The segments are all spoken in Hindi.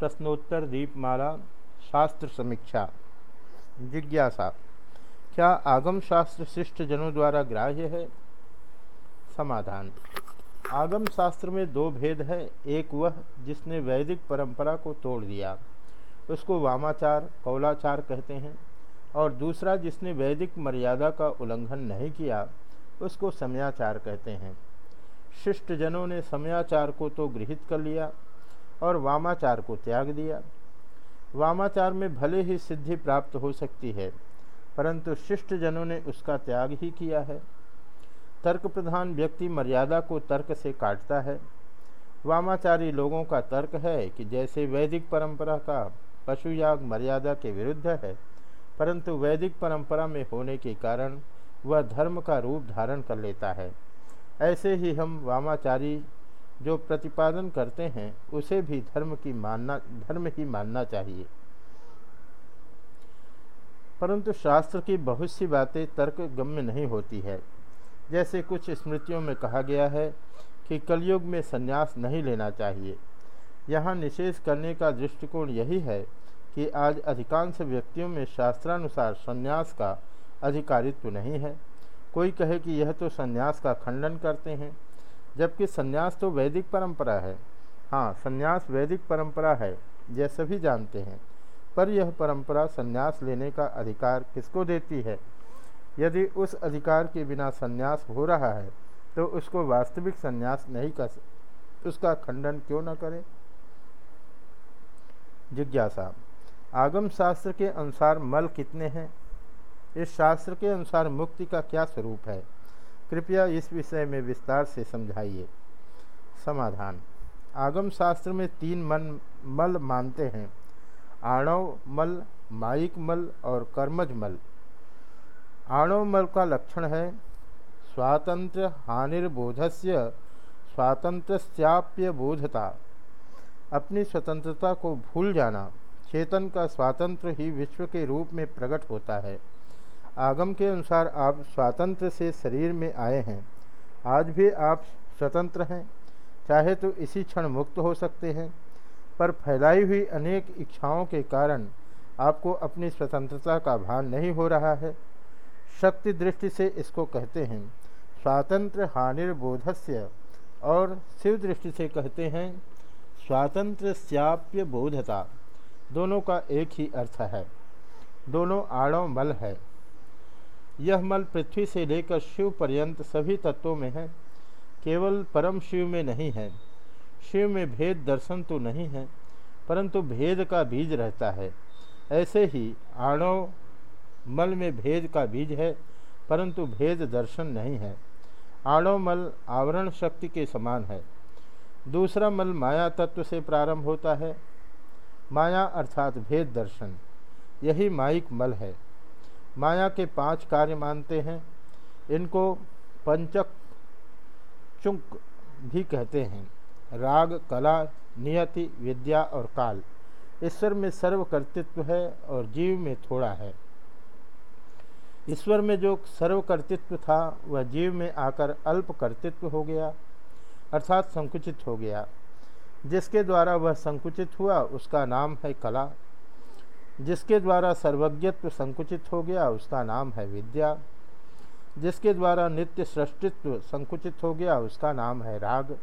प्रश्नोत्तर दीपमाला, शास्त्र समीक्षा। जिज्ञासा, क्या आगम शास्त्र शिष्ट जनों द्वारा ग्राह्य है? समाधान, आगम शास्त्र में दो भेद है। एक वह जिसने वैदिक परंपरा को तोड़ दिया, उसको वामाचार, कौलाचार कहते हैं, और दूसरा जिसने वैदिक मर्यादा का उल्लंघन नहीं किया, उसको समयाचार कहते हैं। शिष्ट जनों ने समयाचार को तो गृहित कर लिया और वामाचार को त्याग दिया। वामाचार में भले ही सिद्धि प्राप्त हो सकती है, परंतु शिष्ट जनों ने उसका त्याग ही किया है। तर्क प्रधान व्यक्ति मर्यादा को तर्क से काटता है। वामाचारी लोगों का तर्क है कि जैसे वैदिक परंपरा का पशुयाग मर्यादा के विरुद्ध है, परंतु वैदिक परंपरा में होने के कारण वह धर्म का रूप धारण कर लेता है। ऐसे ही हम वामाचारी जो प्रतिपादन करते हैं, उसे भी धर्म की मानना, धर्म ही मानना चाहिए। परंतु शास्त्र की बहुत सी बातें तर्क गम्य नहीं होती है। जैसे कुछ स्मृतियों में कहा गया है कि कलयुग में संन्यास नहीं लेना चाहिए। यहाँ निषेध करने का दृष्टिकोण यही है कि आज अधिकांश व्यक्तियों में शास्त्रानुसार संन्यास का अधिकारित्व नहीं है। कोई कहे कि यह तो संन्यास का खंडन करते हैं जबकि संन्यास तो वैदिक परंपरा है। हाँ संन्यास वैदिक परंपरा है, यह सभी जानते हैं। पर यह परंपरा संन्यास लेने का अधिकार किसको देती है? यदि उस अधिकार के बिना संन्यास हो रहा है तो उसको वास्तविक संन्यास नहीं कर उसका खंडन क्यों न करें? जिज्ञासा। आगम शास्त्र के अनुसार मल कितने हैं? इस शास्त्र के अनुसार मुक्ति का क्या स्वरूप है? कृपया इस विषय में विस्तार से समझाइए। समाधान। आगम शास्त्र में तीन मन, मल मानते हैं। आणव मल, माइक मल और कर्मज मल। आणव मल का लक्षण है, स्वातंत्र हानिर्बोधस्य स्वातंत्र्याप्य बोधता। अपनी स्वतंत्रता को भूल जाना, चेतन का स्वातंत्र ही विश्व के रूप में प्रकट होता है। आगम के अनुसार आप स्वातंत्र से शरीर में आए हैं। आज भी आप स्वतंत्र हैं। चाहे तो इसी क्षण मुक्त हो सकते हैं। पर फैलाई हुई अनेक इच्छाओं के कारण आपको अपनी स्वतंत्रता का भान नहीं हो रहा है। शक्ति दृष्टि से इसको कहते हैं, स्वातंत्र हानिर्बोधस्य, और शिव दृष्टि से कहते हैं, स्वातंत्र श्याप्य बोधता। दोनों का एक ही अर्थ है। दोनों आड़ों मल है। यह मल पृथ्वी से लेकर शिव पर्यंत सभी तत्वों में है। केवल परम शिव में नहीं है। शिव में भेद दर्शन तो नहीं है, परंतु भेद का बीज रहता है। ऐसे ही आणव मल में भेद का बीज है, परंतु भेद दर्शन नहीं है। आणव मल आवरण शक्ति के समान है। दूसरा मल माया तत्व से प्रारंभ होता है। माया अर्थात भेद दर्शन। यही माइक मल है। माया के पाँच कार्य मानते हैं, इनको पंचक चुंक भी कहते हैं। राग, कला, नियति, विद्या और काल। ईश्वर में सर्व कर्तृत्व है और जीव में थोड़ा है। ईश्वर में जो सर्व कर्तृत्व था, वह जीव में आकर अल्प कर्तृत्व हो गया, अर्थात संकुचित हो गया। जिसके द्वारा वह संकुचित हुआ, उसका नाम है कला। जिसके द्वारा सर्वज्ञत्व संकुचित हो गया उसका नाम है विद्या। जिसके द्वारा नित्य सृष्टित्व संकुचित हो गया उसका नाम है राग।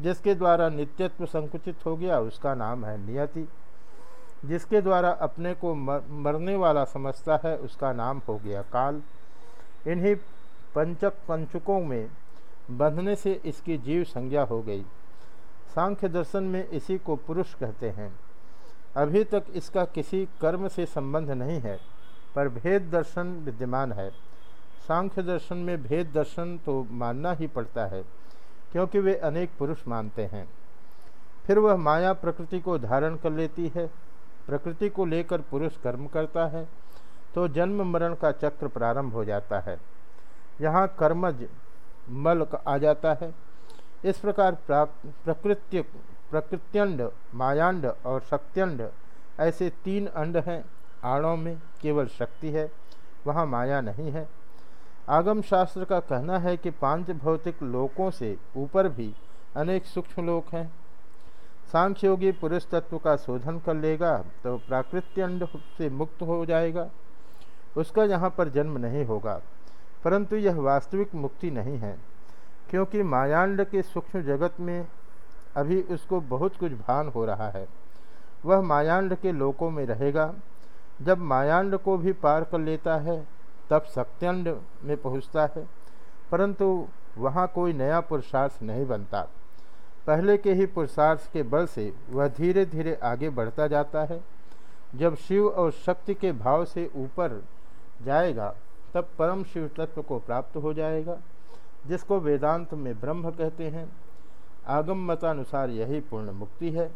जिसके द्वारा नित्यत्व संकुचित हो गया उसका नाम है नियति। जिसके द्वारा अपने को मर, मरने वाला समझता है उसका नाम हो गया काल। इन्हीं पंचक पंचकों में बंधने से इसकी जीव संज्ञा हो गई। सांख्य दर्शन में इसी को पुरुष कहते हैं। अभी तक इसका किसी कर्म से संबंध नहीं है, पर भेद दर्शन विद्यमान है। सांख्य दर्शन में भेद दर्शन तो मानना ही पड़ता है, क्योंकि वे अनेक पुरुष मानते हैं। फिर वह माया प्रकृति को धारण कर लेती है, प्रकृति को लेकर पुरुष कर्म करता है तो जन्म मरण का चक्र प्रारंभ हो जाता है। यहाँ कर्मज मल आ जाता है। इस प्रकार प्रकृत्य प्रकृत्यंड, मायांड और शक्त्यंड ऐसे तीन अंड हैं। आणों में केवल शक्ति है, वहाँ माया नहीं है। आगम शास्त्र का कहना है कि पाँच भौतिक लोकों से ऊपर भी अनेक सूक्ष्म लोक हैं। सांख्य योगी पुरुष तत्व का शोधन कर लेगा तो प्राकृत्यंड से मुक्त हो जाएगा। उसका यहाँ पर जन्म नहीं होगा, परंतु यह वास्तविक मुक्ति नहीं है, क्योंकि मायांड के सूक्ष्म जगत में अभी उसको बहुत कुछ भान हो रहा है। वह मायांड के लोकों में रहेगा। जब मायांड को भी पार कर लेता है, तब सत्यांड में पहुँचता है। परंतु वहाँ कोई नया पुरुषार्थ नहीं बनता। पहले के ही पुरुषार्थ के बल से वह धीरे धीरे आगे बढ़ता जाता है। जब शिव और शक्ति के भाव से ऊपर जाएगा, तब परम शिव तत्व को प्राप्त हो जाएगा, जिसको वेदांत में ब्रह्म कहते हैं। आगम मतानुसार यही पूर्ण मुक्ति है।